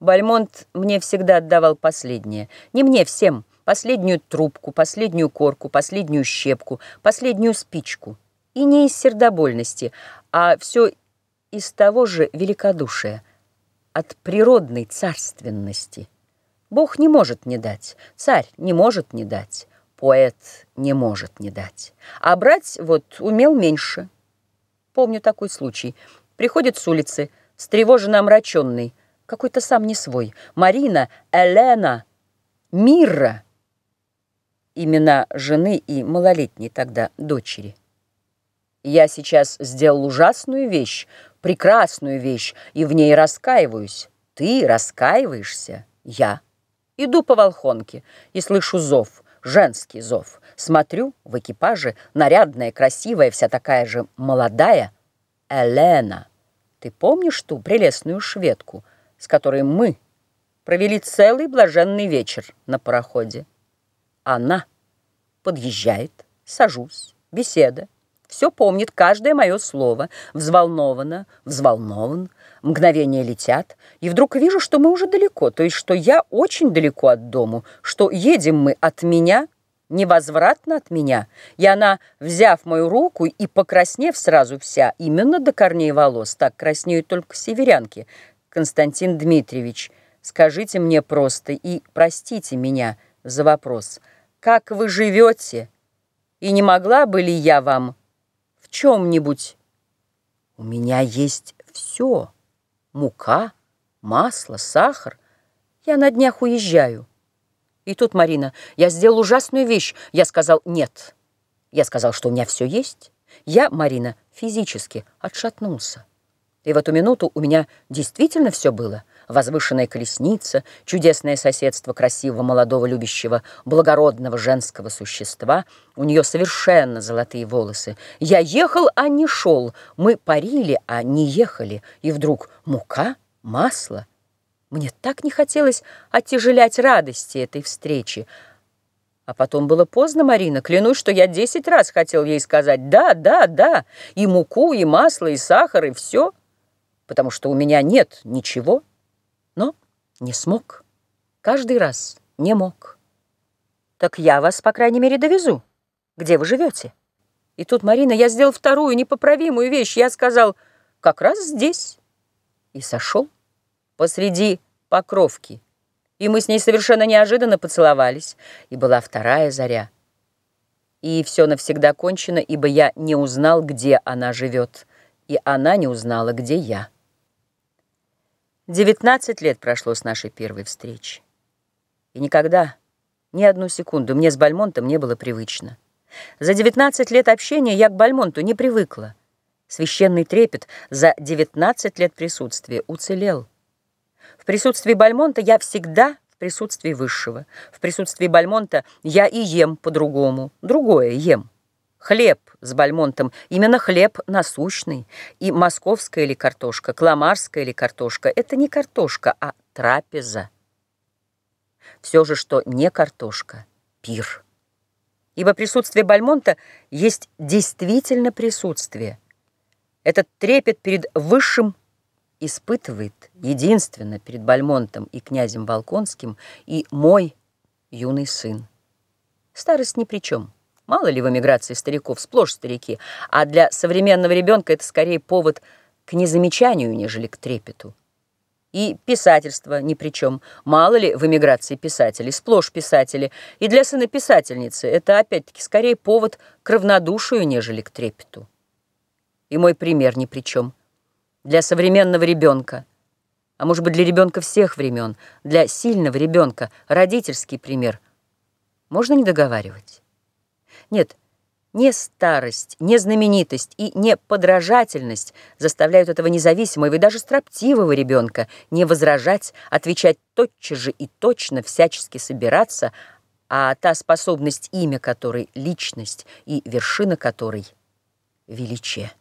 Бальмонт мне всегда отдавал последнее. Не мне, всем. Последнюю трубку, последнюю корку, последнюю щепку, последнюю спичку. И не из сердобольности, а все из того же великодушия, от природной царственности. Бог не может не дать, царь не может не дать, поэт не может не дать. А брать вот умел меньше. Помню такой случай. Приходит с улицы, встревоженно омраченный, какой-то сам не свой. Марина, Елена, Мира. Имена жены и малолетней тогда дочери. Я сейчас сделал ужасную вещь, прекрасную вещь, и в ней раскаиваюсь. Ты раскаиваешься? Я. Иду по Волхонке и слышу зов, женский зов. Смотрю в экипаже, нарядная, красивая, вся такая же молодая. Елена. Ты помнишь ту прелестную шведку, с которой мы провели целый блаженный вечер на пароходе? Она подъезжает, сажусь, беседа. Все помнит, каждое мое слово. Взволнована, взволнован. Мгновения летят. И вдруг вижу, что мы уже далеко. То есть, что я очень далеко от дому. Что едем мы от меня невозвратно от меня. И она, взяв мою руку и покраснев сразу вся, именно до корней волос, так краснеют только северянки, Константин Дмитриевич, скажите мне просто и простите меня за вопрос, как вы живете, и не могла бы ли я вам в чем-нибудь? У меня есть все, мука, масло, сахар. Я на днях уезжаю. И тут, Марина, я сделал ужасную вещь. Я сказал «нет». Я сказал, что у меня все есть. Я, Марина, физически отшатнулся. И в эту минуту у меня действительно все было. Возвышенная колесница, чудесное соседство красивого молодого любящего благородного женского существа. У нее совершенно золотые волосы. Я ехал, а не шел. Мы парили, а не ехали. И вдруг мука, масло — мне так не хотелось оттяжелять радости этой встречи. А потом было поздно, Марина. Клянусь, что я десять раз хотел ей сказать «да, да, да», и муку, и масло, и сахар, и все, потому что у меня нет ничего. Но не смог. Каждый раз не мог. Так я вас, по крайней мере, довезу. Где вы живете? И тут, Марина, я сделал вторую непоправимую вещь. Я сказал «как раз здесь» и сошел посреди покровки. И мы с ней совершенно неожиданно поцеловались, и была вторая заря. И все навсегда кончено, ибо я не узнал, где она живет, и она не узнала, где я. Девятнадцать лет прошло с нашей первой встречи. И никогда, ни одну секунду мне с Бальмонтом не было привычно. За девятнадцать лет общения я к Бальмонту не привыкла. Священный трепет за девятнадцать лет присутствия уцелел. В присутствии Бальмонта я всегда в присутствии Высшего. В присутствии Бальмонта я и ем по-другому, другое ем. Хлеб с Бальмонтом, именно хлеб насущный. И московская ли картошка, кламарская ли картошка, это не картошка, а трапеза. Все же, что не картошка, пир. Ибо присутствие Бальмонта есть действительно присутствие. Этот трепет перед высшим испытывает единственно перед Бальмонтом и князем Волконским и мой юный сын. Старость ни при чем. Мало ли в эмиграции стариков, сплошь старики, а для современного ребенка это скорее повод к незамечанию, нежели к трепету. И писательство ни при чем. Мало ли в эмиграции писателей, сплошь писатели. И для сына писательницы это опять-таки скорее повод к равнодушию, нежели к трепету. И мой пример ни при чем для современного ребенка, а может быть для ребенка всех времен, для сильного ребенка, родительский пример, можно не договаривать? Нет, не старость, не знаменитость и не подражательность заставляют этого независимого и даже строптивого ребенка не возражать, отвечать тотчас же и точно, всячески собираться, а та способность, имя которой — личность и вершина которой — величие.